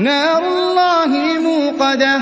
نَارُ اللَّهِ الْمُوقَدَةُ